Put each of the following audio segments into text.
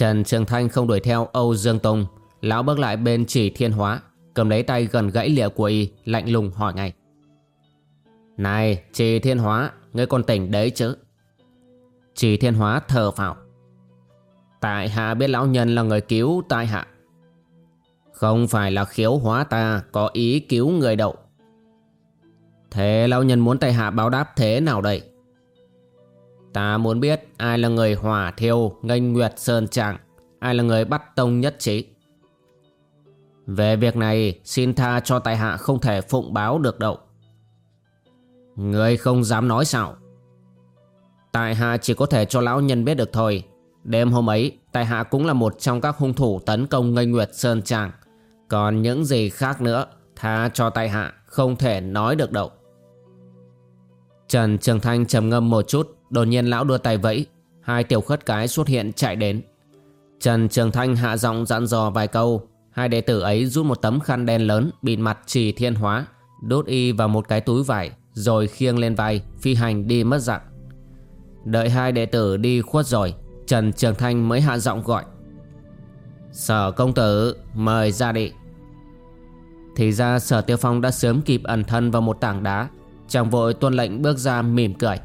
Trần Trường Thanh không đuổi theo Âu Dương Tông Lão bước lại bên chỉ thiên hóa, Cầm lấy tay gần gãy lịa của y, Lạnh lùng hỏi ngay. Này, chỉ thiên hóa, Ngươi còn tỉnh đấy chứ? Chỉ thiên hóa thờ phào. Tại hạ biết lão nhân là người cứu tại hạ. Không phải là khiếu hóa ta Có ý cứu người đậu Thế lão nhân muốn tại hạ báo đáp thế nào đây? Ta muốn biết ai là người hỏa thiêu nghênh nguyệt sơn trạng, Ai là người bắt tông nhất trí. Về việc này, xin tha cho tài hạ không thể phụng báo được đâu. Người không dám nói sao? Tài hạ chỉ có thể cho lão nhân biết được thôi. Đêm hôm ấy Tài hạ cũng là một trong các hung thủ tấn công nghênh nguyệt sơn trạng. Còn những gì khác nữa, Tha cho tài hạ không thể nói được đâu. Trần Trường Thanh trầm ngâm một chút, Đột nhiên lão đưa tay vẫy, Hai tiểu khất cái xuất hiện chạy đến. Trần Trường Thanh hạ giọng dặn dò vài câu, Hai đệ tử ấy rút một tấm khăn đen lớn, Bịt mặt trì thiên hóa Đốt y vào một cái túi vải, Rồi khiêng lên vai, Phi hành đi mất dạng. Đợi hai đệ tử đi khuất rồi, Trần Trường Thanh mới hạ giọng gọi. Sở công tử, Mời ra đi. Thì ra sở tiêu phong đã sớm kịp ẩn thân vào một tảng đá Chàng vội tuân lệnh bước ra mỉm cười.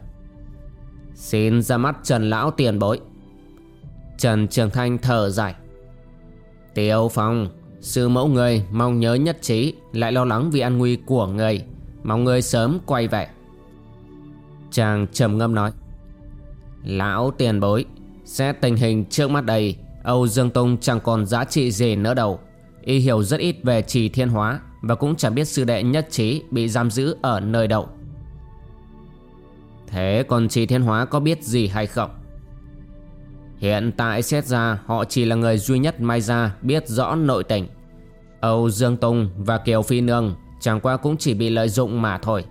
Xin ra mắt Trần Lão tiền bối. Trần Trường Thanh thở dài. Tiêu Phong, Sư mẫu người mong nhớ nhất trí, Lại lo lắng vì an nguy của người. Mong người sớm quay về. Chàng trầm ngâm nói. Lão tiền bối, Xét tình hình trước mắt đây, Âu Dương Tông chẳng còn giá trị gì nữa đâu. Y hiểu rất ít về trì thiên hóa Và cũng chẳng biết sư đệ nhất trí Bị giam giữ ở nơi đâu. Thế còn trì thiên hóa có biết gì hay không? Hiện tại xét ra họ chỉ là người duy nhất Mai Gia biết rõ nội tình. Âu Dương Tùng và Kiều Phi Nương chẳng qua cũng chỉ bị lợi dụng mà thôi.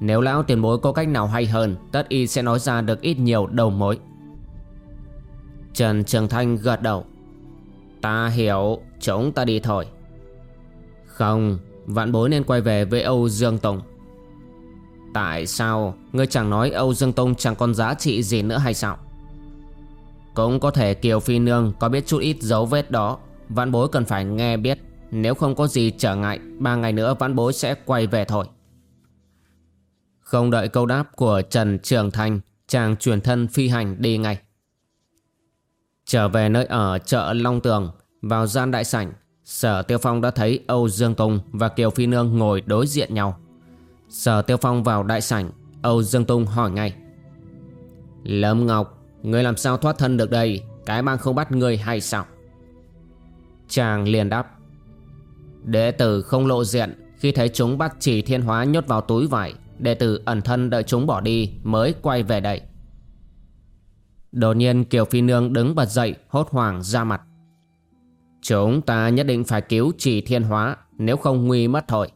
Nếu lão tiền bối có cách nào hay hơn, tất y sẽ nói ra được ít nhiều đầu mối. Trần Trường Thanh gật đầu. Ta hiểu, chúng ta đi thôi. Không, vạn bối nên quay về với Âu Dương Tùng. Tại sao Ngươi chẳng nói Âu Dương Tông chẳng còn giá trị gì nữa hay sao? Cũng có thể Kiều Phi Nương Có biết chút ít dấu vết đó. Vãn bối cần phải nghe biết. Nếu không có gì trở ngại, Ba ngày nữa vãn bối sẽ quay về thôi. Không đợi câu đáp của Trần Trường Thanh, Chàng truyền thân phi hành đi ngay. Trở về nơi ở chợ Long Tường, Vào gian đại sảnh, Sở Tiêu Phong đã thấy Âu Dương Tùng và Kiều Phi Nương ngồi đối diện nhau. Sở Tiêu Phong vào đại sảnh, Âu Dương Tung hỏi ngay. Lâm Ngọc, người làm sao thoát thân được đây? Cái bang không bắt người hay sao? Chàng liền đáp. Đệ tử không lộ diện, Khi thấy chúng bắt chỉ thiên hóa nhốt vào túi vải, Đệ tử ẩn thân đợi chúng bỏ đi Mới quay về đây. Đột nhiên Kiều Phi Nương đứng bật dậy, Hốt hoảng ra mặt. Chúng ta nhất định phải cứu chỉ thiên hóa, Nếu không nguy mất thôi.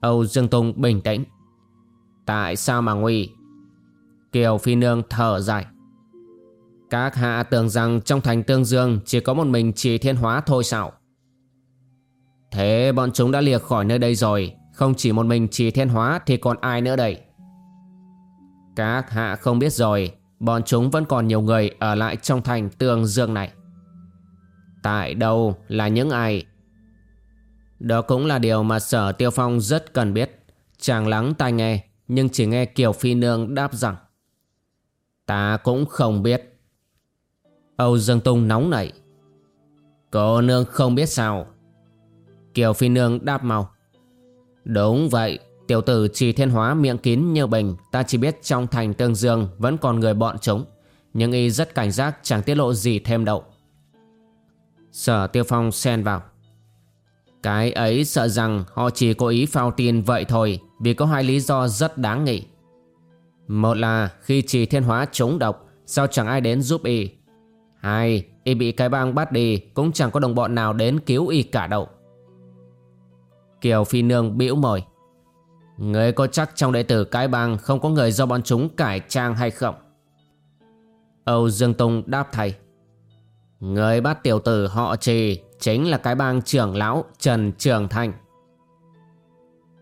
Âu Dương Tùng bình tĩnh. Tại sao mà nguy? Kiều Phi Nương thở dài. Các hạ tưởng rằng trong thành Tương Dương Chỉ có một mình trì thiên hóa thôi sao? Thế bọn chúng đã liệt khỏi nơi đây rồi, Không chỉ một mình trì thiên hóa Thì còn ai nữa đây? Các hạ không biết rồi, Bọn chúng vẫn còn nhiều người Ở lại trong thành Tương Dương này. Tại đâu là những ai đó cũng là điều mà sở tiêu phong rất cần biết. Chàng lắng tai nghe, Nhưng chỉ nghe Kiều Phi Nương đáp rằng, Ta cũng không biết. Âu Dương Tung nóng nảy, Cô nương không biết sao? Kiều Phi Nương đáp mau, Đúng vậy, Tiểu tử trì thiên hóa miệng kín như bình, Ta chỉ biết trong thành Tương Dương Vẫn còn người bọn chúng, Nhưng y rất cảnh giác, chẳng tiết lộ gì thêm đâu. Sở Tiêu Phong xen vào cái ấy sợ rằng họ chỉ cố ý phao tin vậy thôi, Vì có hai lý do rất đáng nghĩ Một là khi trì thiên hóa chống độc, Sao chẳng ai đến giúp y? Hai, Y bị cái bang bắt đi, Cũng chẳng có đồng bọn nào đến cứu y cả đâu. Kiều Phi Nương bĩu mồi. Người có chắc trong đệ tử cái bang Không có người do bọn chúng cải trang hay không? Âu Dương Tùng đáp thầy. Người bắt tiểu tử họ trì Chính là cái bang trưởng lão Trần Trường Thanh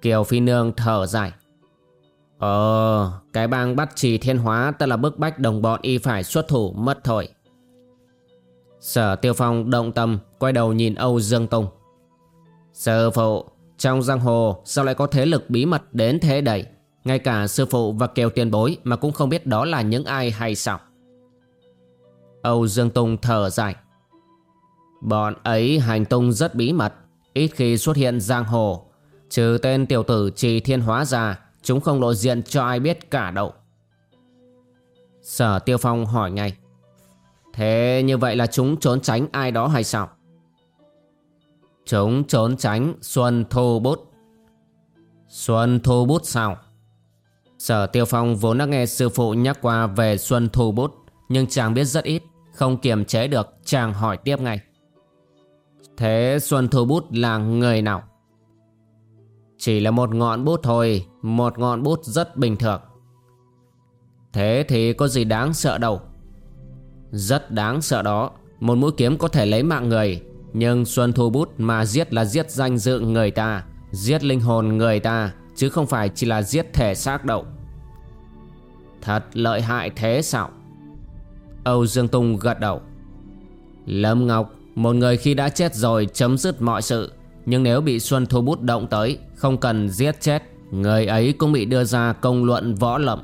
Kiều Phi Nương thở dài. Ờ Cái bang bắt trì thiên hóa ta là bức bách đồng bọn y phải xuất thủ mất thôi. Sở Tiêu Phong động tâm, Quay đầu nhìn Âu Dương Tùng. Sư phụ, Trong giang hồ, sao lại có thế lực bí mật đến thế đẩy Ngay cả sư phụ và Kiều tiền bối Mà cũng không biết đó là những ai hay sao? Âu Dương Tùng thở dài. Bọn ấy hành tung rất bí mật, Ít khi xuất hiện giang hồ. Trừ tên tiểu tử trì thiên hóa ra, Chúng không lộ diện cho ai biết cả đâu. Sở Tiêu Phong hỏi ngay. Thế như vậy là chúng trốn tránh ai đó hay sao? Chúng trốn tránh Xuân Thu Bút. Xuân Thu Bút sao? Sở Tiêu Phong vốn đã nghe sư phụ nhắc qua về Xuân Thu Bút, Nhưng chàng biết rất ít, Không kiềm chế được, chàng hỏi tiếp ngay. Thế Xuân Thu Bút là người nào? Chỉ là một ngọn bút thôi, Một ngọn bút rất bình thường. Thế thì có gì đáng sợ đâu. Rất đáng sợ đó, Một mũi kiếm có thể lấy mạng người, Nhưng Xuân Thu Bút mà giết là giết danh dự người ta, Giết linh hồn người ta, Chứ không phải chỉ là giết thể xác đâu. Thật lợi hại thế sao? Âu Dương Tung gật đầu. Lâm Ngọc một người khi đã chết rồi chấm dứt mọi sự. Nhưng nếu bị Xuân Thu Bút động tới, Không cần giết chết, Người ấy cũng bị đưa ra công luận võ lậm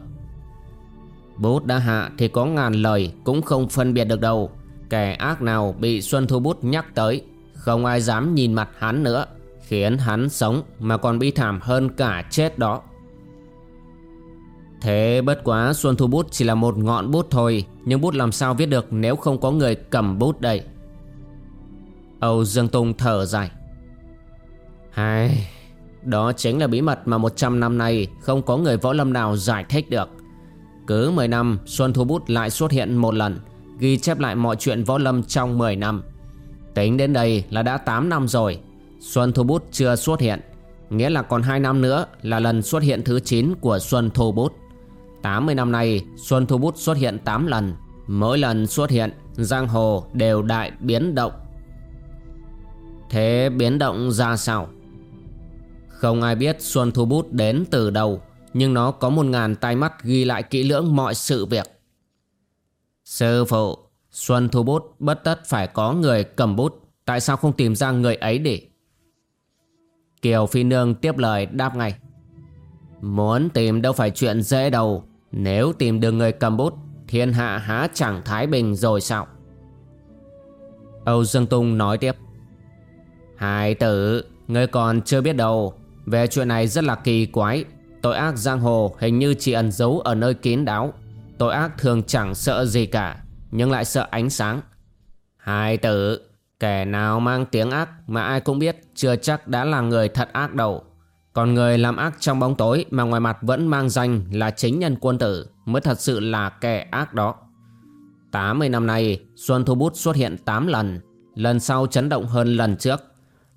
Bút đã hạ thì có ngàn lời cũng không phân biệt được đâu. Kẻ ác nào bị Xuân Thu Bút nhắc tới, Không ai dám nhìn mặt hắn nữa, Khiến hắn sống mà còn bi thảm hơn cả chết đó. Thế bất quá Xuân Thu Bút chỉ là một ngọn bút thôi, Nhưng bút làm sao viết được nếu không có người cầm bút đây? Âu Dương Tung thở dài. Hai, Đó chính là bí mật mà 100 năm nay Không có người võ lâm nào giải thích được. Cứ 10 năm Xuân Thu Bút lại xuất hiện một lần Ghi chép lại mọi chuyện võ lâm trong 10 năm. Tính đến đây là đã 8 năm rồi Xuân Thu Bút chưa xuất hiện. Nghĩa là còn 2 năm nữa là lần xuất hiện thứ 9 của Xuân Thu Bút. 80 năm nay Xuân Thu Bút xuất hiện 8 lần Mỗi lần xuất hiện Giang hồ đều đại biến động. Thế biến động ra sao? Không ai biết Xuân Thu Bút đến từ đâu nhưng nó có một ngàn tai mắt ghi lại kỹ lưỡng mọi sự việc. Sư phụ, Xuân Thu Bút bất tất phải có người cầm bút, tại sao không tìm ra người ấy để? Kiều Phi Nương tiếp lời đáp ngay. Muốn tìm đâu phải chuyện dễ đâu, nếu tìm được người cầm bút, thiên hạ há chẳng thái bình rồi sao? Âu Dương Tung nói tiếp. Hai tử, ngươi còn chưa biết đâu, về chuyện này rất là kỳ quái, Tội ác giang hồ hình như chỉ ẩn giấu ở nơi kín đáo. Tội ác thường chẳng sợ gì cả Nhưng lại sợ ánh sáng. Hai tử Kẻ nào mang tiếng ác mà ai cũng biết Chưa chắc đã là người thật ác đâu. Còn người làm ác trong bóng tối Mà ngoài mặt vẫn mang danh là chính nhân quân tử Mới thật sự là kẻ ác đó. 80 năm nay Xuân Thu Bút xuất hiện 8 lần. Lần sau chấn động hơn lần trước.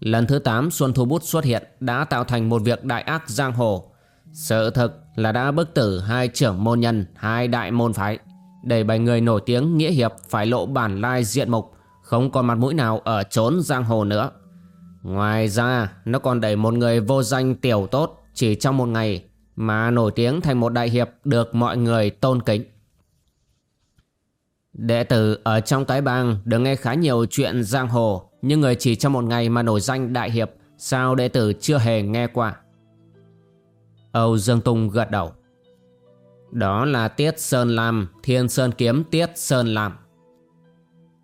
Lần thứ 8 Xuân Thu Bút xuất hiện Đã tạo thành một việc đại ác giang hồ sự thực là đã bức tử hai trưởng môn nhân, hai đại môn phái. Để bài người nổi tiếng nghĩa hiệp phải lộ bản lai diện mục, không còn mặt mũi nào ở trốn giang hồ nữa. Ngoài ra, nó còn đẩy một người vô danh tiểu tốt chỉ trong một ngày mà nổi tiếng thành một đại hiệp được mọi người tôn kính. Đệ tử ở trong cái bang được nghe khá nhiều chuyện giang hồ, nhưng người chỉ trong một ngày mà nổi danh đại hiệp, sao đệ tử chưa hề nghe qua. Âu Dương Tung gật đầu. Đó là Tiết Sơn Lam, Thiên Sơn Kiếm Tiết Sơn Lam.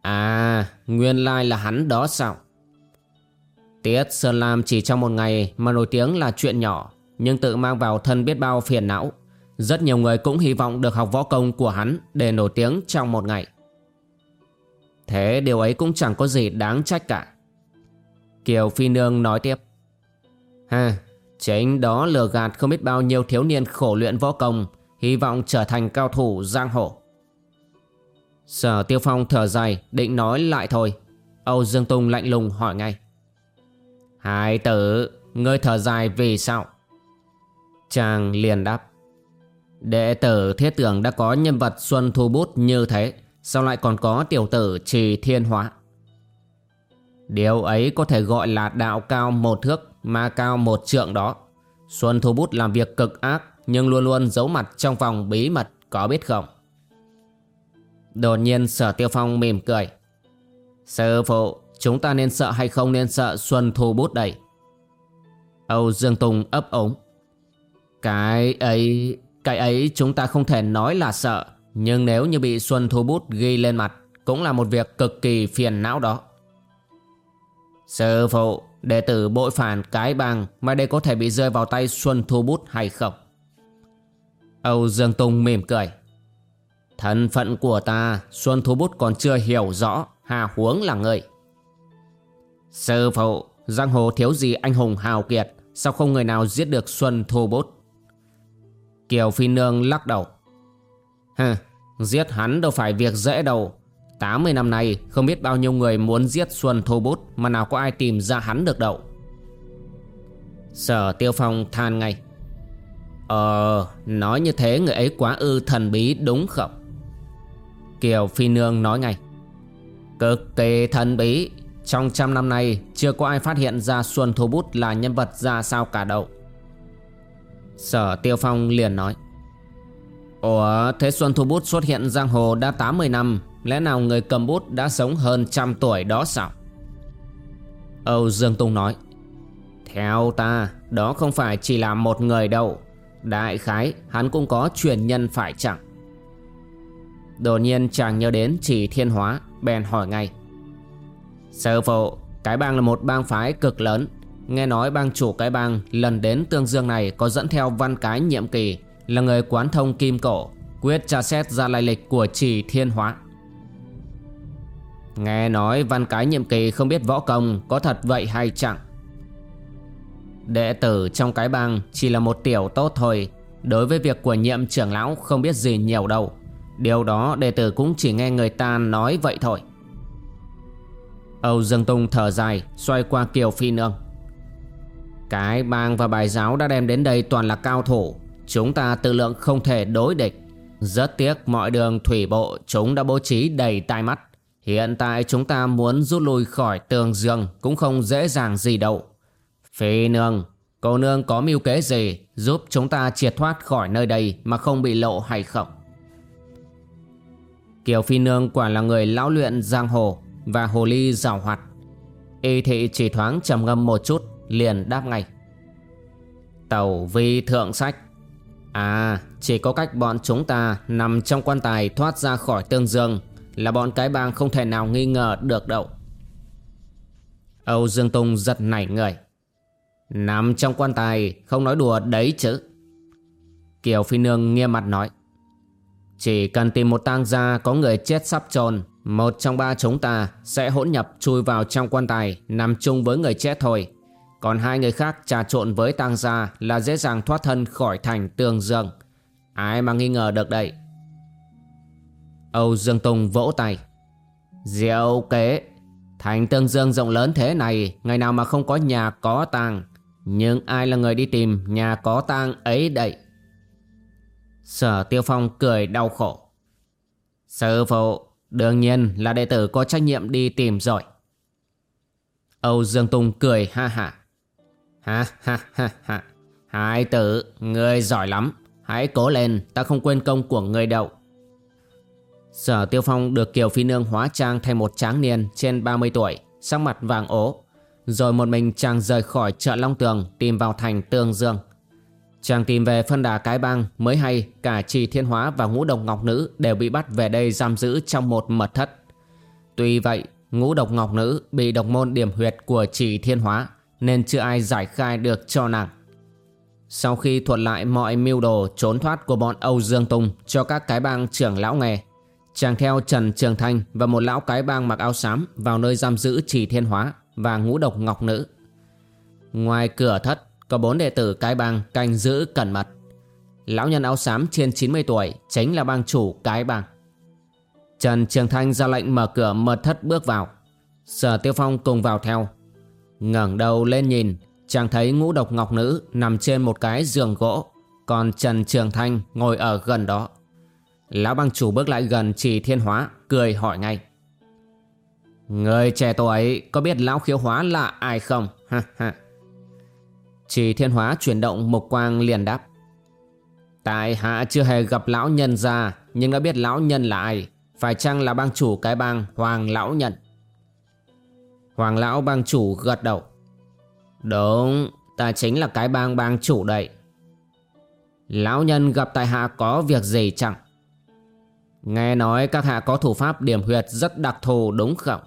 À, nguyên lai là hắn đó sao? Tiết Sơn Lam chỉ trong một ngày mà nổi tiếng là chuyện nhỏ, nhưng tự mang vào thân biết bao phiền não. Rất nhiều người cũng hy vọng được học võ công của hắn Để nổi tiếng trong một ngày Thế điều ấy cũng chẳng có gì đáng trách cả. Kiều Phi Nương nói tiếp. Ha, chính đó lừa gạt không biết bao nhiêu thiếu niên khổ luyện võ công Hy vọng trở thành cao thủ giang hồ. Sở Tiêu Phong thở dài định nói lại thôi. Âu Dương Tung lạnh lùng hỏi ngay. Hai tử, ngươi thở dài vì sao? Chàng liền đáp. Đệ tử thiết tưởng đã có nhân vật Xuân Thu Bút như thế. Sao lại còn có tiểu tử Trì Thiên Hóa? Điều ấy có thể gọi là đạo cao một thước, Ma cao một trượng đó. Xuân Thu Bút làm việc cực ác, Nhưng luôn luôn giấu mặt trong vòng bí mật, Có biết không? Đột nhiên sở tiêu phong mỉm cười. Sư phụ, Chúng ta nên sợ hay không nên sợ Xuân Thu Bút đây? Âu Dương Tùng ấp ống. Cái ấy Cái ấy chúng ta không thể nói là sợ. Nhưng nếu như bị Xuân Thu Bút ghi lên mặt, Cũng là một việc cực kỳ phiền não đó. Sư phụ, Đệ tử bội phản cái bang Mà đây có thể bị rơi vào tay Xuân Thu Bút hay không? Âu Dương Tùng mỉm cười. Thân phận của ta, Xuân Thu Bút còn chưa hiểu rõ Hà huống là người. Sư phụ, Giang hồ thiếu gì anh hùng hào kiệt, Sao không người nào giết được Xuân Thu Bút? Kiều Phi Nương lắc đầu. Hừ, Giết hắn đâu phải việc dễ đâu. 80 năm nay, không biết bao nhiêu người muốn giết Xuân Thô Bút, Mà nào có ai tìm ra hắn được đâu. Sở Tiêu Phong than ngay. Ờ Nói như thế người ấy quá ư thần bí, đúng không? Kiều Phi Nương nói ngay. Cực kỳ thần bí. Trong trăm năm nay, Chưa có ai phát hiện ra Xuân Thô Bút là nhân vật ra sao cả đâu. Sở Tiêu Phong liền nói. Ủa, thế Xuân Thu Bút xuất hiện giang hồ đã 80 năm, Lẽ nào người cầm bút đã sống hơn trăm tuổi đó sao? Âu Dương Tùng nói, Theo ta, Đó không phải chỉ là một người đâu. Đại khái, hắn cũng có truyền nhân phải chẳng Đột nhiên chàng nhớ đến chỉ thiên hóa, Bèn hỏi ngay Sư phụ, Cái bang là một bang phái cực lớn. Nghe nói bang chủ cái bang Lần đến tương dương này có dẫn theo văn cái nhiệm kỳ. Là người quán thông kim cổ, Quyết tra xét ra lai lịch của chỉ thiên hóa. Nghe nói văn cái nhiệm kỳ không biết võ công Có thật vậy hay chẳng? Đệ tử trong cái bang Chỉ là một tiểu tốt thôi, Đối với việc của nhiệm trưởng lão Không biết gì nhiều đâu. Điều đó đệ tử cũng chỉ nghe người ta nói vậy thôi. Âu Dương Tung thở dài, Xoay qua Kiều Phi Nương. Cái bang và bài giáo đã đem đến đây toàn là cao thủ. Chúng ta tự lượng không thể đối địch. Rất tiếc mọi đường thủy bộ Chúng đã bố trí đầy tai mắt. Hiện tại chúng ta muốn rút lui khỏi tường dương Cũng không dễ dàng gì đâu. Phi Nương, Cô nương có mưu kế gì Giúp chúng ta triệt thoát khỏi nơi đây Mà không bị lộ hay không? Kiều Phi Nương quả là người lão luyện giang hồ Và hồ ly rào hoạt. Y thị chỉ thoáng trầm ngâm một chút, Liền đáp ngay. Tàu vi thượng sách À chỉ có cách bọn chúng ta Nằm trong quan tài thoát ra khỏi tương dương Là bọn cái bang không thể nào nghi ngờ được đâu. Âu Dương Tùng giật nảy người. Nằm trong quan tài Không nói đùa đấy chứ? Kiều Phi Nương nghiêm mặt nói. Chỉ cần tìm một tang gia có người chết sắp trồn, Một trong ba chúng ta sẽ hỗn nhập chui vào trong quan tài Nằm chung với người chết thôi. Còn hai người khác trà trộn với tang gia Là dễ dàng thoát thân khỏi thành tường dương Ai mà nghi ngờ được đây Âu Dương Tùng vỗ tay Diệu kế Thành tương dương rộng lớn thế này Ngày nào mà không có nhà có tang Nhưng ai là người đi tìm nhà có tang ấy đây Sở Tiêu Phong cười đau khổ. Sư phụ, đương nhiên là đệ tử có trách nhiệm đi tìm rồi. Âu Dương tùng cười ha ha. Ha ha ha ha. Hai tử, ngươi giỏi lắm. Hãy cố lên, ta không quên công của ngươi đâu. Sở Tiêu Phong được Kiều Phi Nương hóa trang thành một tráng niên trên 30 tuổi, sắc mặt vàng ố. Rồi một mình chàng rời khỏi chợ Long Tường tìm vào thành Tương Dương. Chàng tìm về phân đà cái bang mới hay cả trì thiên hóa và ngũ độc ngọc nữ đều bị bắt về đây giam giữ trong một mật thất. Tuy vậy, ngũ độc ngọc nữ bị độc môn điểm huyệt của trì thiên hóa nên chưa ai giải khai được cho nàng. Sau khi thuật lại mọi mưu đồ trốn thoát của bọn Âu Dương Tùng cho các cái bang trưởng lão nghe, chàng theo Trần Trường Thanh và một lão cái bang mặc áo xám vào nơi giam giữ Trì Thiên Hóa và ngũ độc ngọc nữ. Ngoài cửa thất có bốn đệ tử cái bang canh giữ cẩn mật. Lão nhân áo xám trên 90 tuổi chính là bang chủ cái bang. Trần Trường Thanh ra lệnh mở cửa mật thất bước vào. Sở Tiêu Phong cùng vào theo ngẩng đầu lên nhìn, chàng thấy ngũ độc ngọc nữ nằm trên một cái giường gỗ, còn Trần Trường Thanh ngồi ở gần đó. Lão bang chủ bước lại gần trì thiên hóa, cười hỏi ngay. Người trẻ tuổi có biết lão khiếu hóa là ai không? Ha ha. trì thiên hóa chuyển động một quang liền đáp. Tại hạ chưa hề gặp lão nhân ra, nhưng đã biết lão nhân là ai. Phải chăng là bang chủ cái bang Hoàng Lão Nhận? Hoàng Lão bang chủ gật đầu. Đúng, ta chính là cái bang bang chủ đây. Lão nhân gặp tại hạ có việc gì chẳng? Nghe nói các hạ có thủ pháp điểm huyệt rất đặc thù đúng không?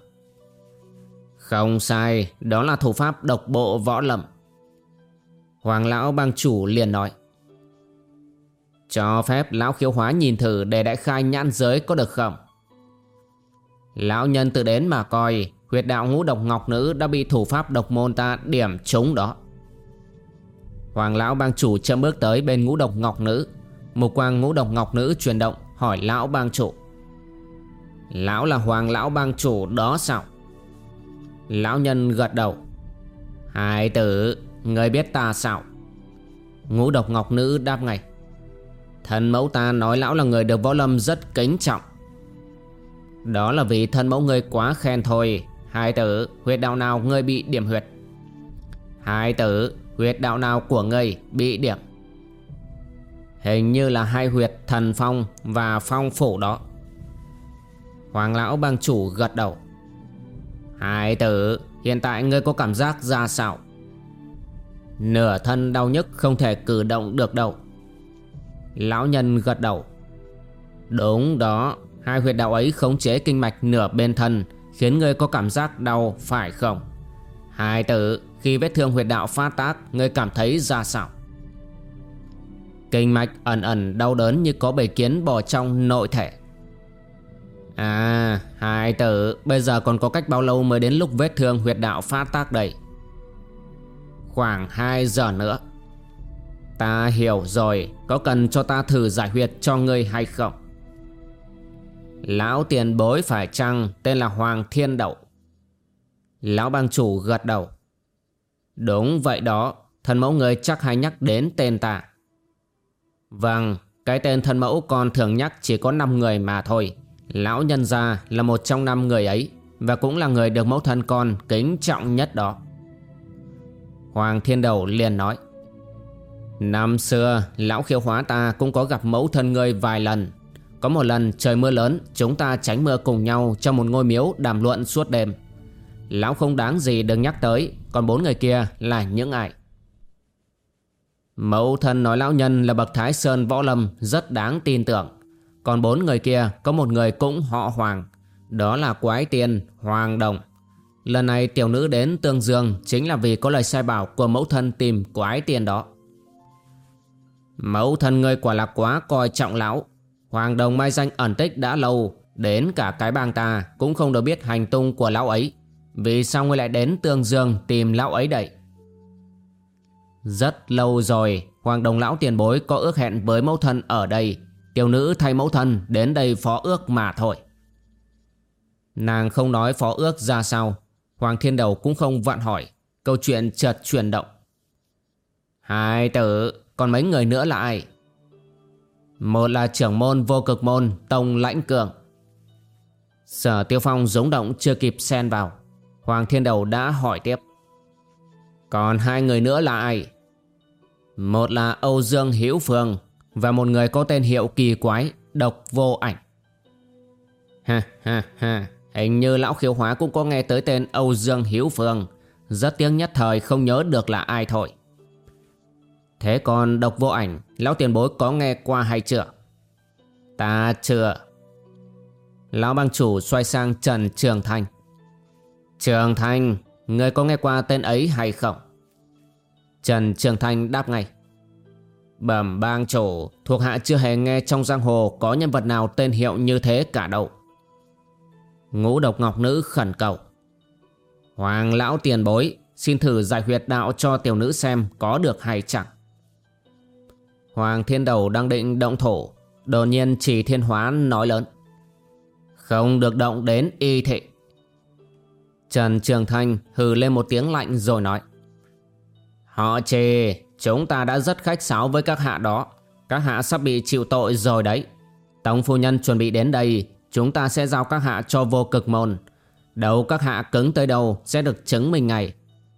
Không sai, đó là thủ pháp độc bộ võ lâm. Hoàng lão bang chủ liền nói. Cho phép lão khiếu hóa nhìn thử để đại khai nhãn giới có được không? Lão nhân tự đến mà coi Huyệt đạo ngũ độc ngọc nữ đã bị thủ pháp độc môn ta điểm trúng đó. Hoàng lão bang chủ chậm bước tới bên ngũ độc ngọc nữ. Một quang ngũ độc ngọc nữ chuyển động, hỏi lão bang chủ. Lão là hoàng lão bang chủ đó sao? Lão nhân gật đầu. Hai tử, Người biết ta sao? Ngũ độc ngọc nữ đáp ngay. Thần mẫu ta nói lão là người được võ lâm rất kính trọng. Đó là vì thân mẫu ngươi quá khen thôi. Hai tử huyệt đạo nào ngươi bị điểm huyệt? Hai tử huyệt đạo nào của ngươi bị điểm? Hình như là hai huyệt thần phong và phong phủ đó. Hoàng lão bang chủ gật đầu. Hai tử, hiện tại ngươi có cảm giác ra sao? Nửa thân đau nhức không thể cử động được đâu. Lão nhân gật đầu. Đúng đó, Hai huyệt đạo ấy khống chế kinh mạch nửa bên thân Khiến ngươi có cảm giác đau phải không? Hai tử Khi vết thương huyệt đạo phát tác Ngươi cảm thấy ra sao? Kinh mạch ẩn ẩn đau đớn Như có bầy kiến bò trong nội thể. À hai tử Bây giờ còn có cách bao lâu mới đến lúc vết thương huyệt đạo phát tác đây? Khoảng 2 giờ nữa. Ta hiểu rồi, Có cần cho ta thử giải huyệt cho ngươi hay không? Lão tiền bối phải chăng? Tên là Hoàng Thiên Đậu. Lão bang chủ gật đầu. Đúng vậy đó, Thần mẫu người chắc hay nhắc đến tên ta. Vâng Cái tên thần mẫu còn thường nhắc chỉ có 5 người mà thôi. Lão nhân gia là một trong năm người ấy Và cũng là người được mẫu thân con kính trọng nhất đó. Hoàng Thiên Đầu liền nói, Năm xưa, lão khiêu hóa ta cũng có gặp mẫu thân ngươi vài lần có một lần trời mưa lớn, Chúng ta tránh mưa cùng nhau Trong một ngôi miếu đàm luận suốt đêm. Lão không đáng gì đừng nhắc tới, Còn bốn người kia là những ai? Mẫu thân nói lão nhân là bậc Thái Sơn Võ Lâm, Rất đáng tin tưởng. Còn bốn người kia, có một người cũng họ Hoàng. Đó là Quái Tiên Hoàng Đồng. Lần này tiểu nữ đến Tương Dương Chính là vì có lời sai bảo của mẫu thân tìm Quái Tiên đó. Mẫu thân ngươi quả là quá coi trọng lão. Hoàng đồng mai danh ẩn tích đã lâu, Đến cả cái bang ta Cũng không được biết hành tung của lão ấy. Vì sao ngươi lại đến Tương Dương Tìm lão ấy đậy? Rất lâu rồi, Hoàng đồng lão tiền bối có ước hẹn với mẫu thân ở đây. Tiểu nữ thay mẫu thân Đến đây phó ước mà thôi. Nàng không nói phó ước ra sao. Hoàng thiên đầu cũng không vặn hỏi. Câu chuyện chợt chuyển động. Hai tử, Còn mấy người nữa là ai? Một là trưởng môn vô cực môn, Tông Lãnh Cường. Sở Tiêu Phong giống động chưa kịp xen vào. Hoàng Thiên Đầu đã hỏi tiếp. Còn hai người nữa là ai? Một là Âu Dương Hiễu Phương Và một người có tên hiệu kỳ quái, Độc vô ảnh. Ha ha ha, Hình như lão khiếu hóa cũng có nghe tới tên Âu Dương Hiếu Phương. Rất tiếng nhất thời không nhớ được là ai thôi. Thế còn độc vô ảnh, Lão tiền bối có nghe qua hay chưa? Ta chưa. Lão bang chủ xoay sang Trần Trường Thanh. Trường Thanh, Người có nghe qua tên ấy hay không? Trần Trường Thanh đáp ngay. Bẩm bang chủ, Thuộc hạ chưa hề nghe trong giang hồ Có nhân vật nào tên hiệu như thế cả đâu. Ngũ độc ngọc nữ khẩn cầu. Hoàng lão tiền bối, Xin thử giải huyệt đạo cho tiểu nữ xem Có được hay chẳng. Hoàng thiên đầu đang định động thổ Đột nhiên chỉ thiên hóa nói lớn. Không được động đến y thị. Trần Trường Thanh hừ lên một tiếng lạnh rồi nói. Họ chê Chúng ta đã rất khách sáo với các hạ đó. Các hạ sắp bị chịu tội rồi đấy. Tống phu nhân chuẩn bị đến đây, Chúng ta sẽ giao các hạ cho vô cực môn. Đầu các hạ cứng tới đâu Sẽ được chứng minh ngày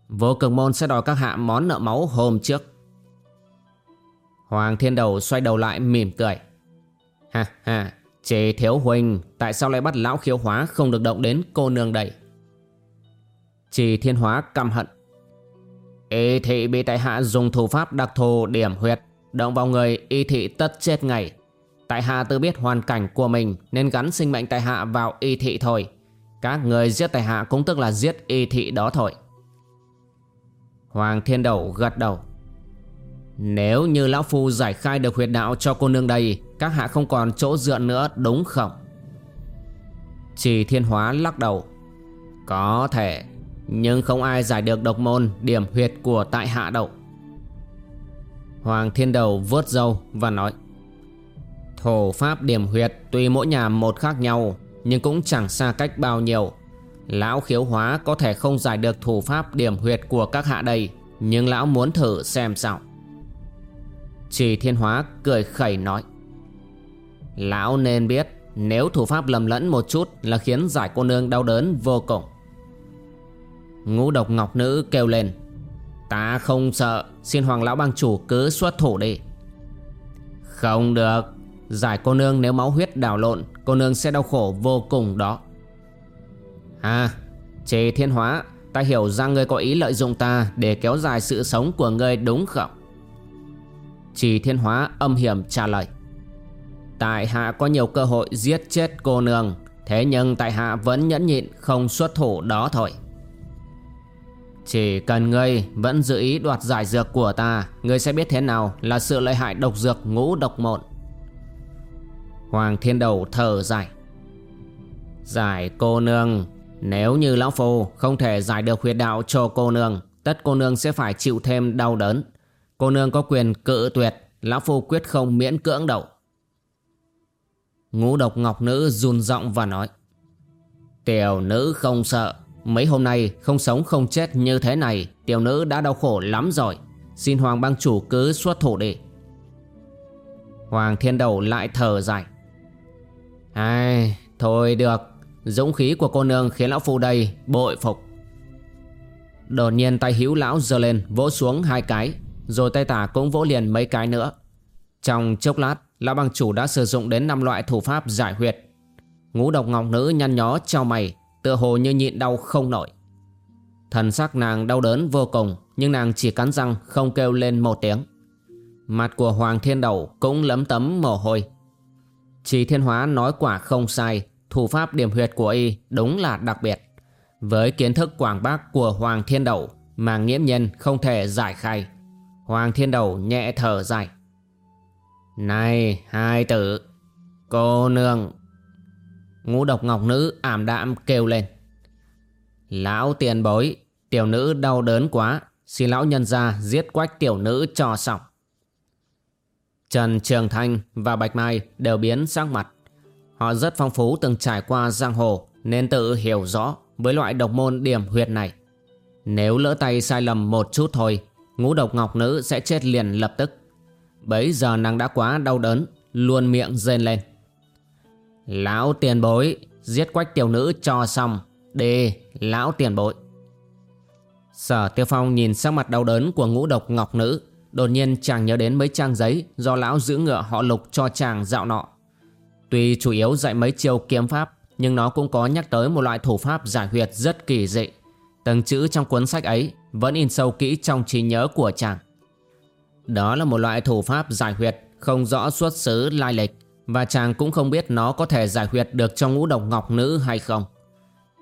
Vô cực môn sẽ đòi các hạ món nợ máu hôm trước. Hoàng thiên đầu xoay đầu lại mỉm cười. Ha ha, Chế thiếu huynh, Tại sao lại bắt lão khiếu hóa không được động đến cô nương đây? Chỉ thiên hóa căm hận. Y thị bị tại hạ dùng thủ pháp đặc thù điểm huyệt, Động vào người y thị tất chết ngay. Tại hạ tự biết hoàn cảnh của mình Nên gắn sinh mệnh tại hạ vào y thị thôi. Các người giết tại hạ cũng tức là giết y thị đó thôi. Hoàng thiên đầu gật đầu. Nếu như lão phu giải khai được huyệt đạo cho cô nương đây, Các hạ không còn chỗ dựa nữa, đúng không? Chỉ thiên hóa lắc đầu. Có thể, nhưng không ai giải được độc môn, điểm huyệt của tại hạ đâu. Hoàng thiên đầu vớt dâu và nói, Thổ pháp điểm huyệt tuy mỗi nhà một khác nhau, Nhưng cũng chẳng xa cách bao nhiêu. Lão khiếu hóa có thể không giải được thủ pháp điểm huyệt của các hạ đây, Nhưng lão muốn thử xem sao. Trì thiên hóa cười khẩy nói. Lão nên biết, Nếu thủ pháp lầm lẫn một chút Là khiến giải cô nương đau đớn vô cùng. Ngũ độc ngọc nữ kêu lên. Ta không sợ, Xin hoàng lão bang chủ cứ xuất thủ đi. Không được, Giải cô nương nếu máu huyết đảo lộn, Cô nương sẽ đau khổ vô cùng đó. À Chế thiên hóa, Ta hiểu ra ngươi có ý lợi dụng ta Để kéo dài sự sống của ngươi đúng không? Chỉ thiên hóa âm hiểm trả lời. Tại hạ có nhiều cơ hội giết chết cô nương, Thế nhưng tại hạ vẫn nhẫn nhịn không xuất thủ đó thôi. Chỉ cần ngươi vẫn giữ ý đoạt giải dược của ta, Ngươi sẽ biết thế nào là sự lợi hại độc dược ngũ độc mộn. Hoàng thiên đầu thở dài. Giải cô nương, Nếu như lão phu không thể giải được huyệt đạo cho cô nương, Tất cô nương sẽ phải chịu thêm đau đớn. Cô nương có quyền cự tuyệt Lão phu quyết không miễn cưỡng đậu Ngũ độc ngọc nữ run giọng và nói Tiểu nữ không sợ Mấy hôm nay không sống không chết như thế này Tiểu nữ đã đau khổ lắm rồi. Xin Hoàng bang chủ cứ xuất thủ đi. Hoàng thiên đầu lại thở dài Ai, Thôi được Dũng khí của cô nương khiến lão phu đây bội phục. Đột nhiên tay hữu lão giơ lên vỗ xuống hai cái. Rồi tay tả cũng vỗ liền mấy cái nữa Trong chốc lát Lão bang chủ đã sử dụng đến năm loại thủ pháp giải huyệt Ngũ độc ngọc nữ nhăn nhó trao mày tựa hồ như nhịn đau không nổi. Thần sắc nàng đau đớn vô cùng nhưng nàng chỉ cắn răng không kêu lên một tiếng. Mặt của Hoàng Thiên Đầu cũng lấm tấm mồ hôi. Chỉ Thiên Hóa nói quả không sai, thủ pháp điểm huyệt của y đúng là đặc biệt. Với kiến thức quảng bác của Hoàng Thiên Đầu mà nghiễm nhân không thể giải khai. Hoàng Thiên Đầu nhẹ thở dài. Này hai tử, cô nương. Ngũ độc ngọc nữ ảm đạm kêu lên. Lão tiền bối Tiểu nữ đau đớn quá Xin lão nhân ra giết quách tiểu nữ cho xong. Trần Trường Thanh và Bạch Mai đều biến sắc mặt. Họ rất phong phú từng trải qua giang hồ Nên tự hiểu rõ với loại độc môn điểm huyệt này. Nếu lỡ tay sai lầm một chút thôi Ngũ độc ngọc nữ sẽ chết liền lập tức. Bấy giờ nàng đã quá đau đớn, Luôn miệng rên lên. Lão tiền bối, Giết quách tiểu nữ cho xong. Đi lão tiền bối. Sở tiêu phong nhìn sắc mặt đau đớn của ngũ độc ngọc nữ, Đột nhiên chàng nhớ đến mấy trang giấy Do lão giữ ngựa họ lục cho chàng dạo nọ. Tuy chủ yếu dạy mấy chiêu kiếm pháp, Nhưng nó cũng có nhắc tới một loại thủ pháp giải huyệt rất kỳ dị. Từng chữ trong cuốn sách ấy Vẫn in sâu kỹ trong trí nhớ của chàng. Đó là một loại thủ pháp giải huyệt Không rõ xuất xứ lai lịch và chàng cũng không biết nó có thể giải huyệt được cho ngũ độc ngọc nữ hay không.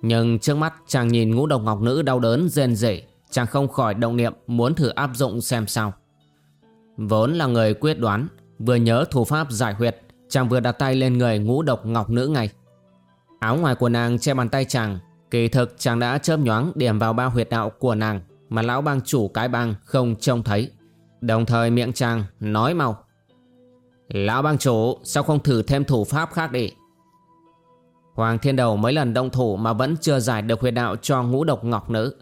Nhưng trước mắt chàng nhìn ngũ độc ngọc nữ đau đớn, rên rỉ, Chàng không khỏi động niệm muốn thử áp dụng xem sao. Vốn là người quyết đoán, Vừa nhớ thủ pháp giải huyệt, Chàng vừa đặt tay lên người ngũ độc ngọc nữ ngay. Áo ngoài của nàng che bàn tay chàng Kỳ thực, chàng đã chớp nhoáng điểm vào ba huyệt đạo của nàng Mà lão bang chủ cái bang không trông thấy. Đồng thời miệng chàng nói mau, Lão bang chủ, sao không thử thêm thủ pháp khác đi? Hoàng thiên đầu mấy lần động thủ mà vẫn chưa giải được huyệt đạo cho ngũ độc ngọc nữ.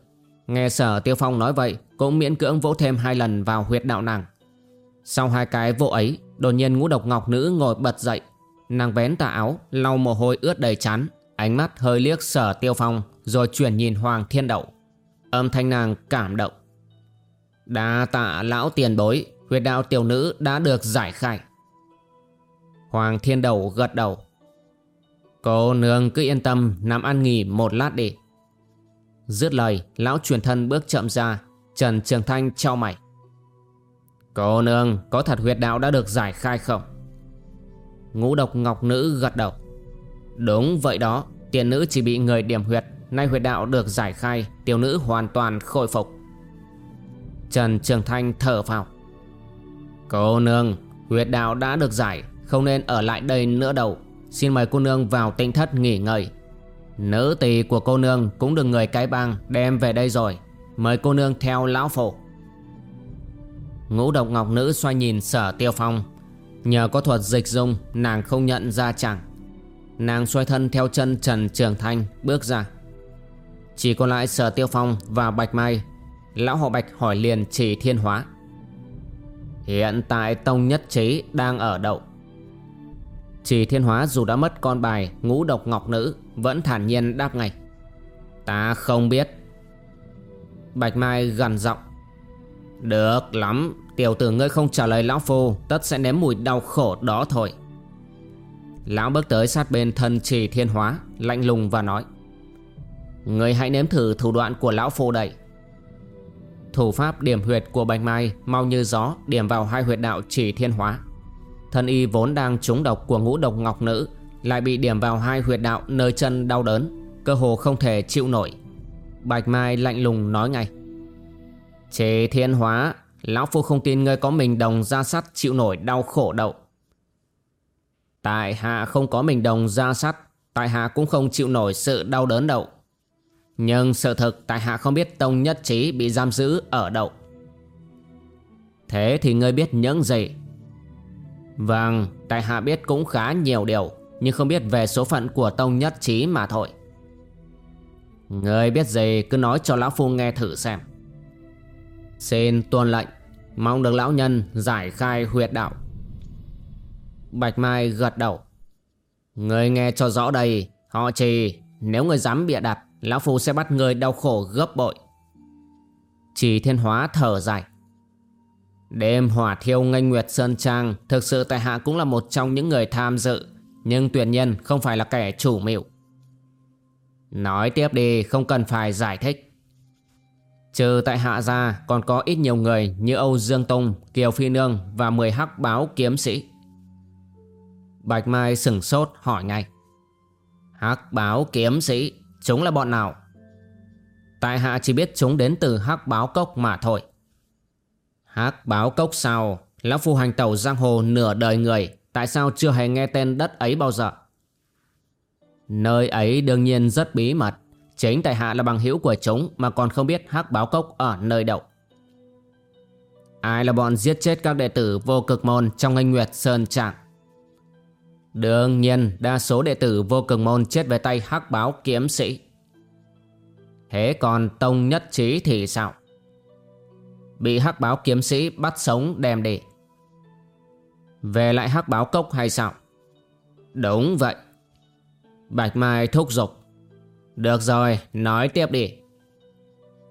Nghe sở tiêu phong nói vậy, Cũng miễn cưỡng vỗ thêm hai lần vào huyệt đạo nàng. Sau hai cái vỗ ấy, Đột nhiên ngũ độc ngọc nữ ngồi bật dậy. Nàng vén tà áo, lau mồ hôi ướt đầy chán Ánh mắt hơi liếc sở tiêu phong, Rồi chuyển nhìn Hoàng thiên đậu. Âm thanh nàng cảm động. Đa tạ lão tiền bối, Huyệt đạo tiểu nữ đã được giải khai. Hoàng thiên đậu gật đầu. Cô nương cứ yên tâm, nằm ăn nghỉ một lát đi. Dứt lời, Lão truyền thân bước chậm ra, Trần Trường Thanh trao mày. Cô nương có thật huyệt đạo đã được giải khai không? Ngũ độc ngọc nữ gật đầu. Đúng vậy đó Tiền nữ chỉ bị người điểm huyệt, Nay huyệt đạo được giải khai, Tiểu nữ hoàn toàn khôi phục. Trần Trường Thanh thở phào Cô nương, Huyệt đạo đã được giải, Không nên ở lại đây nữa đâu. Xin mời cô nương vào tinh thất nghỉ ngơi. Nữ tỳ của cô nương cũng được người cái bang đem về đây rồi. Mời cô nương theo lão phổ Ngũ độc ngọc nữ xoay nhìn sở tiêu phong. Nhờ có thuật dịch dung, nàng không nhận ra chẳng. Nàng xoay thân theo chân Trần Trường Thanh, bước ra. Chỉ còn lại sở tiêu phong và bạch mai. Lão họ bạch hỏi liền chỉ thiên hóa. Hiện tại tông nhất trí đang ở đậu chỉ thiên hóa dù đã mất con bài ngũ độc ngọc nữ, Vẫn thản nhiên đáp ngay. Ta không biết. Bạch Mai gần giọng. Được lắm, Tiểu tử ngươi không trả lời lão phu, Tất sẽ nếm mùi đau khổ đó thôi. Lão bước tới sát bên thân trì thiên hóa, Lạnh lùng và nói, người hãy nếm thử thủ đoạn của lão phu đây. Thủ pháp điểm huyệt của Bạch Mai Mau như gió điểm vào hai huyệt đạo chỉ thiên hóa. Thân y vốn đang trúng độc của ngũ độc ngọc nữ, Lại bị điểm vào hai huyệt đạo nơi chân đau đớn, Cơ hồ không thể chịu nổi. Bạch Mai lạnh lùng nói ngay Chế thiên hóa, Lão Phu không tin ngươi có mình đồng ra sắt chịu nổi đau khổ đậu. Tại hạ không có mình đồng ra sắt Tại hạ cũng không chịu nổi sự đau đớn đậu Nhưng sự thực tại hạ không biết Tông Nhất Trí bị giam giữ ở đậu Thế thì ngươi biết những gì? Vâng, tại hạ biết cũng khá nhiều điều Nhưng không biết về số phận của Tông Nhất Trí mà thôi. Ngươi biết gì? Cứ nói cho Lão Phu nghe thử xem. Xin tuân lệnh Mong được lão nhân giải khai huyệt đạo. Bạch Mai gật đầu. Người nghe cho rõ đây Họ trì Nếu người dám bịa đặt Lão Phu sẽ bắt người đau khổ gấp bội. Chỉ thiên hóa thở dài. Đêm hỏa thiêu nganh nguyệt Sơn Trang Thực sự tại hạ cũng là một trong những người tham dự Nhưng tuyển nhân không phải là kẻ chủ mưu. Nói tiếp đi không cần phải giải thích. Trừ tại hạ ra còn có ít nhiều người như Âu Dương Tông, Kiều Phi Nương và 10 hắc báo kiếm sĩ. Bạch Mai sừng sốt hỏi ngay. Hắc báo kiếm sĩ, chúng là bọn nào? Tại hạ chỉ biết chúng đến từ hắc báo cốc mà thôi. Hắc báo cốc sao? Lão phu hành tàu giang hồ nửa đời người Tại sao chưa hề nghe tên đất ấy bao giờ? Nơi ấy đương nhiên rất bí mật. Chính tại hạ là bằng hữu của chúng Mà còn không biết hắc báo cốc ở nơi đâu. Ai là bọn giết chết các đệ tử vô cực môn Trong anh Nguyệt Sơn Trạng Đương nhiên, đa số đệ tử vô cực môn chết về tay hắc báo kiếm sĩ. Thế còn tông nhất trí thì sao? Bị hắc báo kiếm sĩ bắt sống đem đi. Về lại hắc báo cốc hay sao? Đúng vậy. Bạch Mai thúc giục. Được rồi, nói tiếp đi.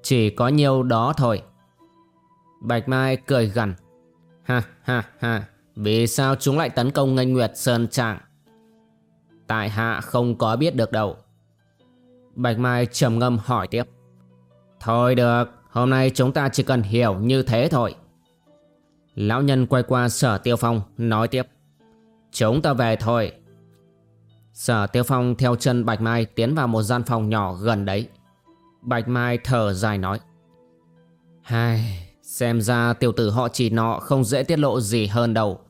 Chỉ có nhiêu đó thôi. Bạch Mai cười gằn. Ha ha ha. Vì sao chúng lại tấn công ngân nguyệt sơn trạng? Tại hạ không có biết được đâu. Bạch Mai trầm ngâm hỏi tiếp. Thôi được Hôm nay chúng ta chỉ cần hiểu như thế thôi. Lão nhân quay qua sở tiêu phong Nói tiếp. Chúng ta về thôi. Sở tiêu phong theo chân Bạch Mai Tiến vào một gian phòng nhỏ gần đấy. Bạch Mai thở dài nói. Hai, Xem ra tiểu tử họ chỉ nọ không dễ tiết lộ gì hơn đâu.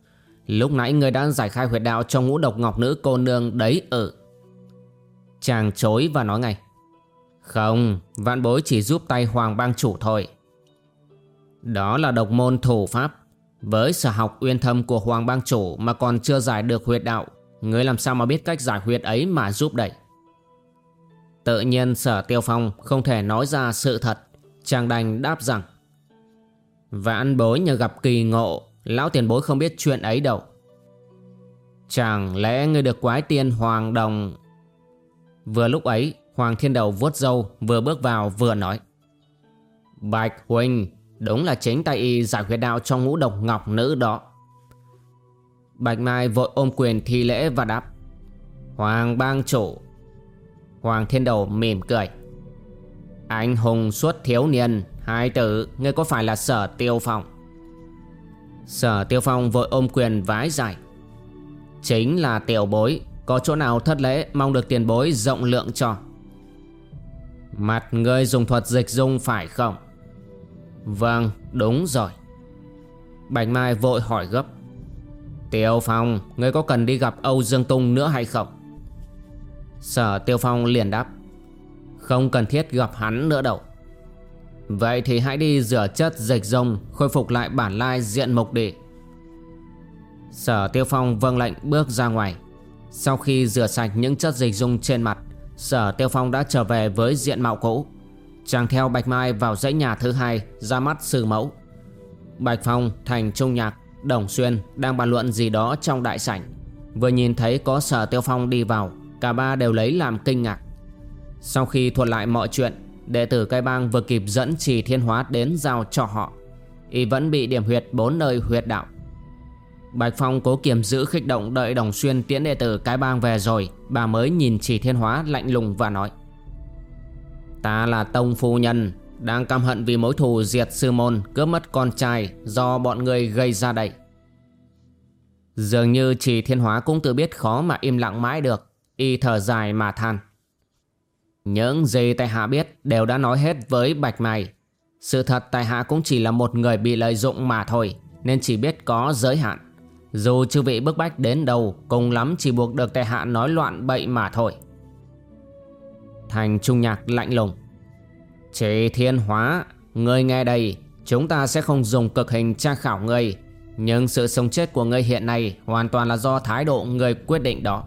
Lúc nãy người đã giải khai huyệt đạo cho ngũ độc ngọc nữ cô nương đấy ừ Chàng chối và nói ngay. Không, vạn bối chỉ giúp tay hoàng bang chủ thôi. Đó là độc môn thủ pháp. Với sở học uyên thâm của hoàng bang chủ mà còn chưa giải được huyệt đạo Người làm sao mà biết cách giải huyệt ấy mà giúp đẩy Tự nhiên sở tiêu phong không thể nói ra sự thật. Chàng đành đáp rằng Vãn bối nhờ gặp kỳ ngộ. Lão tiền bối không biết chuyện ấy đâu. Chẳng lẽ ngươi được quái tiên Hoàng Đồng? Vừa lúc ấy, Hoàng Thiên Đầu vuốt râu, Vừa bước vào, vừa nói. Bạch Huynh Đúng là chính tay y giải huyệt đạo cho ngũ độc ngọc nữ đó. Bạch Mai vội ôm quyền thi lễ và đáp. Hoàng bang chủ. Hoàng Thiên Đầu mỉm cười. Anh hùng suốt thiếu niên Hai tử, Ngươi có phải là sở tiêu phong? Sở tiêu phong vội ôm quyền vái dài Chính là tiểu bối, Có chỗ nào thất lễ, Mong được tiền bối rộng lượng cho. Mặt ngươi dùng thuật dịch dung phải không? Vâng đúng rồi. Bạch Mai vội hỏi gấp. Tiêu Phong, Ngươi có cần đi gặp Âu Dương Tung nữa hay không? Sở Tiêu Phong liền đáp. Không cần thiết gặp hắn nữa đâu. Vậy thì hãy đi rửa chất dịch dung Khôi phục lại bản lai diện mục đi Sở Tiêu Phong vâng lệnh bước ra ngoài. Sau khi rửa sạch những chất dịch dung trên mặt Sở Tiêu Phong đã trở về với diện mạo cũ. Chàng theo Bạch Mai vào dãy nhà thứ hai Ra mắt sư mẫu. Bạch Phong, Thành Trung Nhạc, Đồng Xuyên Đang bàn luận gì đó trong đại sảnh. Vừa nhìn thấy có Sở Tiêu Phong đi vào Cả ba đều lấy làm kinh ngạc. Sau khi thuật lại mọi chuyện Đệ tử cai bang vừa kịp dẫn trì thiên hóa đến giao cho họ. Y vẫn bị điểm huyệt bốn nơi huyệt đạo. Bạch Phong cố kiềm giữ khích động đợi Đồng Xuyên tiễn đệ tử cái bang về rồi, Bà mới nhìn chỉ thiên hóa lạnh lùng và nói, Ta là Tông Phu Nhân, Đang căm hận vì mối thù diệt sư môn Cướp mất con trai do bọn người gây ra đây. Dường như chỉ thiên hóa cũng tự biết khó mà im lặng mãi được, Y thở dài mà than những gì tại hạ biết đều đã nói hết với Bạch Mai Sự thật tại hạ cũng chỉ là một người bị lợi dụng mà thôi, Nên chỉ biết có giới hạn. Dù chư vị bức bách đến đâu, Cùng lắm chỉ buộc được tại hạ nói loạn bậy mà thôi. Thành trung nhạc lạnh lùng. Chế thiên hóa, Ngươi nghe đây, Chúng ta sẽ không dùng cực hình tra khảo ngươi. Nhưng sự sống chết của ngươi hiện nay Hoàn toàn là do thái độ ngươi quyết định đó.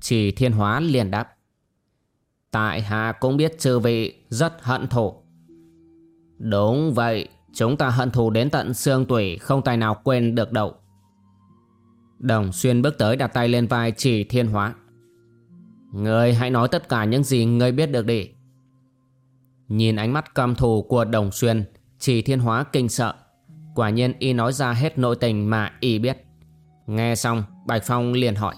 Chỉ thiên hóa liền đáp. Tại hạ cũng biết chư vị rất hận thù. Đúng vậy, Chúng ta hận thù đến tận xương tủy, Không tài nào quên được đâu. Đồng xuyên bước tới đặt tay lên vai chỉ thiên hóa. Ngươi hãy nói tất cả những gì ngươi biết được đi. Nhìn ánh mắt căm thù của đồng xuyên, Chỉ thiên hóa kinh sợ. Quả nhiên y nói ra hết nội tình mà y biết. Nghe xong, Bạch Phong liền hỏi.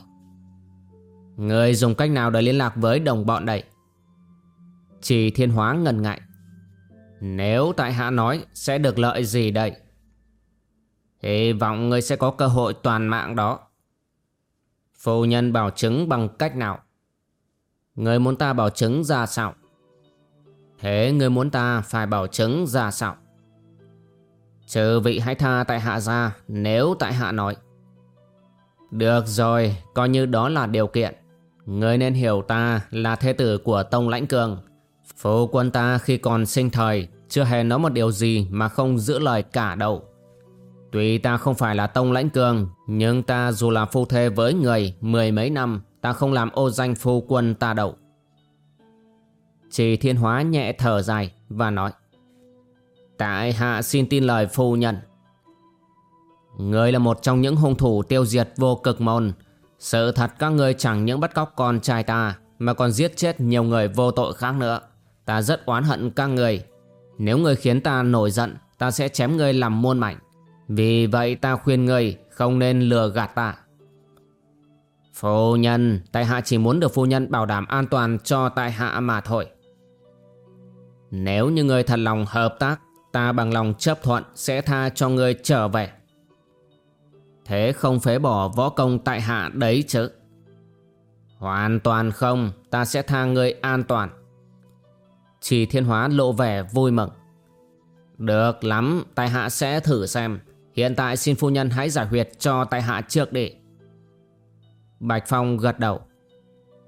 Người dùng cách nào để liên lạc với đồng bọn đây? Chỉ thiên hóa ngần ngại nếu tại hạ nói sẽ được lợi gì đây? Hy vọng ngươi sẽ có cơ hội toàn mạng đó. Phu nhân bảo chứng bằng cách nào? Ngươi muốn ta bảo chứng ra sao? Thế ngươi muốn ta phải bảo chứng ra sao? Trừ vị hãy tha tại hạ ra nếu tại hạ nói. Được rồi, coi như đó là điều kiện. Ngươi nên hiểu ta là thế tử của Tông Lãnh Cường Phu quân ta khi còn sinh thời, Chưa hề nói một điều gì mà không giữ lời cả đâu Tuy ta không phải là tông lãnh cường, Nhưng ta dù là phu thê với người Mười mấy năm, Ta không làm ô danh phu quân ta đâu. Chỉ thiên hóa nhẹ thở dài Và nói, Tại hạ xin tin lời phu nhân. Người là một trong những hung thủ tiêu diệt vô cực môn. Sự thật các người chẳng những bắt cóc con trai ta, Mà còn giết chết nhiều người vô tội khác nữa. Ta rất oán hận các người. Nếu người khiến ta nổi giận, Ta sẽ chém người làm muôn mảnh. Vì vậy ta khuyên người Không nên lừa gạt ta. Phu nhân, Tại hạ chỉ muốn được phu nhân bảo đảm an toàn Cho tại hạ mà thôi. Nếu như người thật lòng hợp tác, Ta bằng lòng chấp thuận Sẽ tha cho người trở về. Thế không phế bỏ võ công tại hạ đấy chứ? Hoàn toàn không, Ta sẽ tha người an toàn chỉ thiên hóa lộ vẻ vui mừng Được lắm, tại hạ sẽ thử xem. Hiện tại xin phu nhân hãy giải huyệt cho tại hạ trước đi. Bạch Phong gật đầu.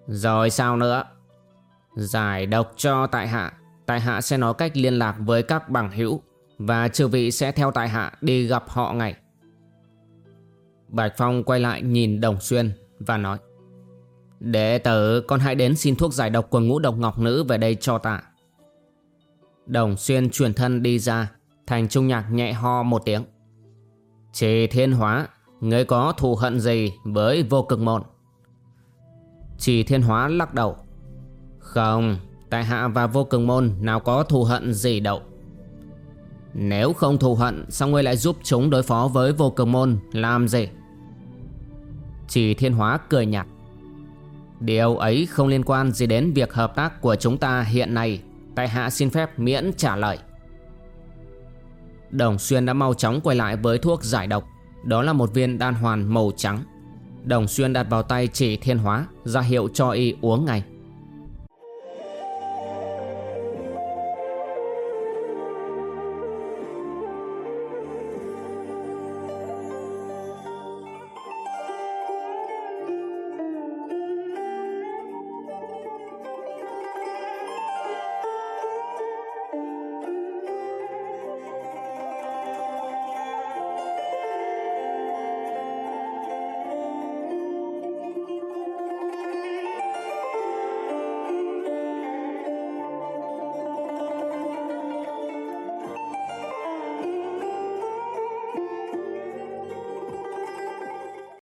Rồi sao nữa? Giải độc cho tại hạ. Tại hạ sẽ nói cách liên lạc với các bằng hữu. Và chư vị sẽ theo tại hạ đi gặp họ ngay. Bạch Phong quay lại nhìn Đồng Xuyên và nói. Đệ tử con hãy đến xin thuốc giải độc của ngũ độc ngọc nữ về đây cho tạ. Đồng Xuyên chuyển thân đi ra. Thành Trung Nhạc nhẹ ho một tiếng. Chỉ thiên hóa, ngươi có thù hận gì với vô cực môn? Chỉ thiên hóa lắc đầu. Không, tại hạ và vô cực môn nào có thù hận gì đâu. Nếu không thù hận, sao ngươi lại giúp chúng đối phó với vô cực môn làm gì? Chỉ thiên hóa cười nhạt. Điều ấy không liên quan gì đến việc hợp tác của chúng ta hiện nay. Tại hạ xin phép miễn trả lời. Đồng Xuyên đã mau chóng quay lại với thuốc giải độc. Đó là một viên đan hoàn màu trắng. Đồng Xuyên đặt vào tay chỉ thiên hóa, ra hiệu cho y uống ngay.